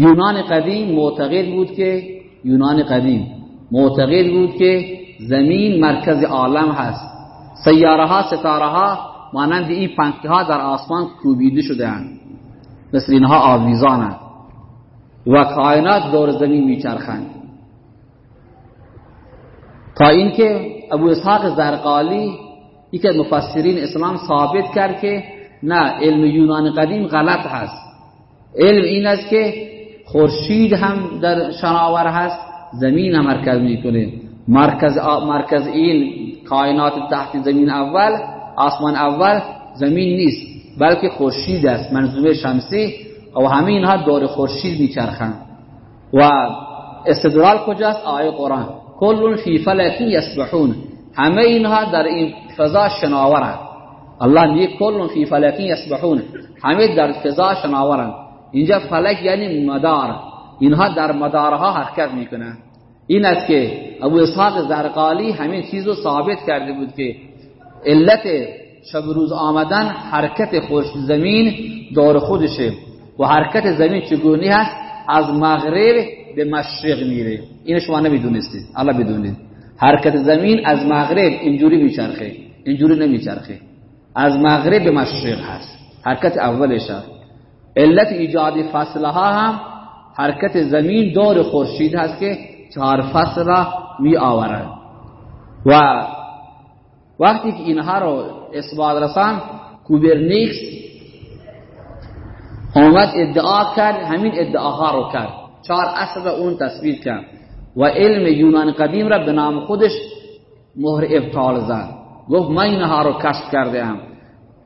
یونان قدیم معتقد بود که یونان قدیم معتقد بود که زمین مرکز عالم هست. سیاره ها ستاره ها مانند این پنکه ها در آسمان کوبیده شده اند مثل اینها آویزانند و کائنات دور زمین میچرخند. تا اینکه ابو اسحاق زرقالی یکی مفسرین اسلام ثابت کرد که نه علم یونان قدیم غلط هست. علم این است که خورشید هم در شناور هست زمین هم مرکز می‌کنه مرکز مرکز این کائنات تحت زمین اول آسمان اول زمین نیست بلکه خورشید است منظومه شمسی و همه اینها دور خورشید میچرخند. و استدلال کجاست؟ آیه قرآن. کل فی فلکی یسبحون همه اینها در این فضا شناورند. الله میگه کل فی فلکی یسبحون همه در فضا شناورند. اینجا فلک یعنی مدار. اینها در مدارها حرکت می‌کنند این است که ابو اسحاق زرقالی همین چیز رو ثابت کرده بود که علت شب روز آمدن حرکت خوش زمین دور خودشه و حرکت زمین چگونه هست؟ از مغرب به مشرق میره. این شما نمی‌دونستید. الله بدونید. حرکت زمین از مغرب اینجوری میچرخه. اینجوری نمیچرخه. از مغرب به مشرق هست. حرکت اولش هست. علت ایجاد فصله ها هم حرکت زمین دور خورشید هست که چهار فصل را می آورد و وقتی که اینها رو اثبات رسان کوبرنیکس آمد ادعا کرد همین ادعاها رو کرد. چهار اصل را اون تصویر کرد. و علم یونان قدیم را به نام خودش مهر ابطال زد. گفت من اینها رو کشف کرده ام.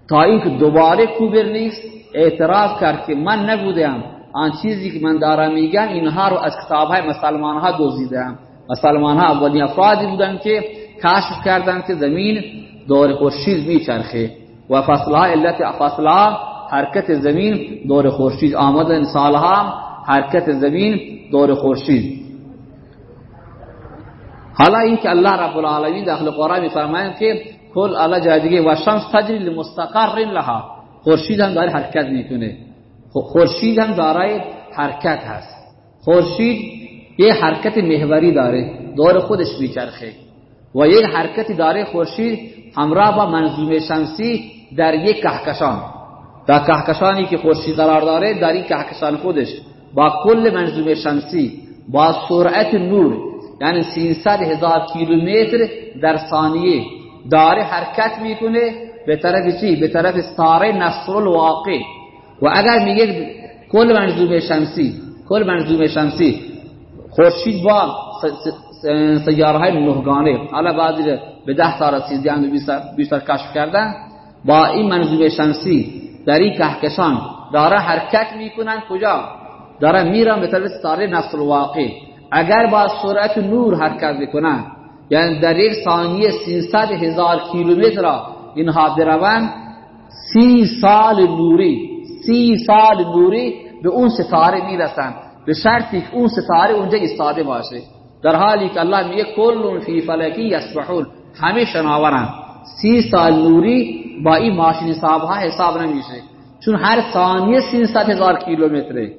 تا اینکه دوباره کوبرنیکس اعتراف کرد که من نبودم. آن چیزی که من دارم میگم اینها رو از کتاب های مسلمان ها دوزیدم مسلمان ها اولین افرادی بودن که کشف کردن که زمین دور خورشید میچرخه و فصلها علت فصلها حرکت زمین دور خورشید. آمدن سالها حرکت زمین دور خورشید. حالا این که الله رب العالمین داخل قرآن میفرمایند که کل الله جای دیگه و شمس تجری لمستقر لها. خورشید هم داره حرکت می‌کنه. خورشید هم دارای حرکت هست. خورشید یه حرکت محوری داره. دور خودش میچرخه. و یک حرکتی داره خورشید همراه با منظومه شمسی در یک کهکشان. در کهکشانی که خورشید قرار داره در این کهکشان خودش. با کل منظومه شمسی. با سرعت نور. یعنی 300 هزار کیلومتر در ثانیه. داره حرکت می‌کنه به طرف چی؟ به طرف ستاره نصر الواقع و اگر میگه کل منظومه شمسی کل منظومه شمسی خورشید با سیاره های نهگانه. حالا بعضی به ده تا رسیدن و بیشتر کشف کردن. با این منظومه شمسی در این کهکشان داره حرکت می‌کنن. کجا؟ داره میرن به طرف ستاره نصر الواقع اگر با سرعت نور حرکت بکنن یعنی در یک ثانیه 300 هزار کیلومتر را اینها بروند سی سال نوری سی سال نوری به اون ستاره می‌رسن. به شرطی که اون ستاره اونجا ایستاده باشه. در حالی که الله میگه کل فی فلکی یسبحون. همه شناورن سی سال نوری با این ماشین حسابها حساب نمیشه. چون هر ثانیه 300 هزار کیلومتره.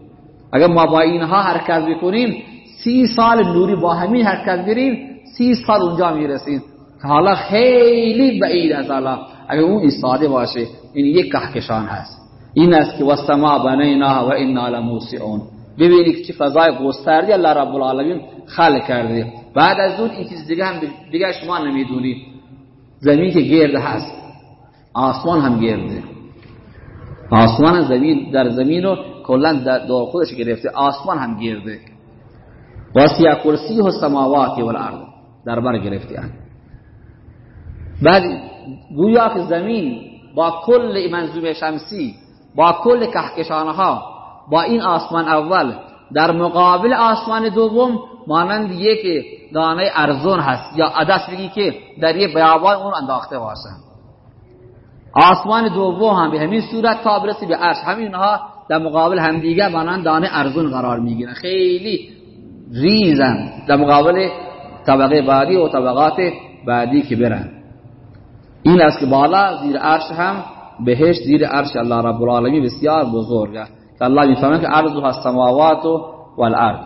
اگر ما با اینها حرکت بکنیم سی سال نوری با همین حرکت بریم سی سال اونجا می‌رسیم که حالا خیلی بعید از الله اگر اون ایستاده باشه این یک کهکشان هست. این است که وسما بنینا و انا لموسعون. ببینید که فضای گستردی الله رب العالمین خلق کرده. بعد از اون این چیز دیگه هم دیگه شما نمی‌دونید. زمین که گرد هست. آسمان هم گرده. آسمان زمین در زمین رو کلا دور خودش گرفته. آسمان هم گرده. واسیا کرسی و سماوات و الارض در بر گرفته بعد گویا که زمین با کل منظومه شمسی با کل کهکشانها با این آسمان اول در مقابل آسمان دوم مانند یک دانه ارزون هست. یا عدس بگی که در یک بیابان اون انداخته باشه آسمان دوم هم به همین صورت تا برسی به عرش. همینها در مقابل همدیگه مانند دانه ارزون قرار می‌گیرن. خیلی ریزن در مقابل طبقه بعدی و طبقات بعدی که برن. این است که بالا زیر عرش هم بهش زیر عرش الله رب العالمین. بسیار بزرگه که الله می‌فهمه که عرض و السماوات و الارض.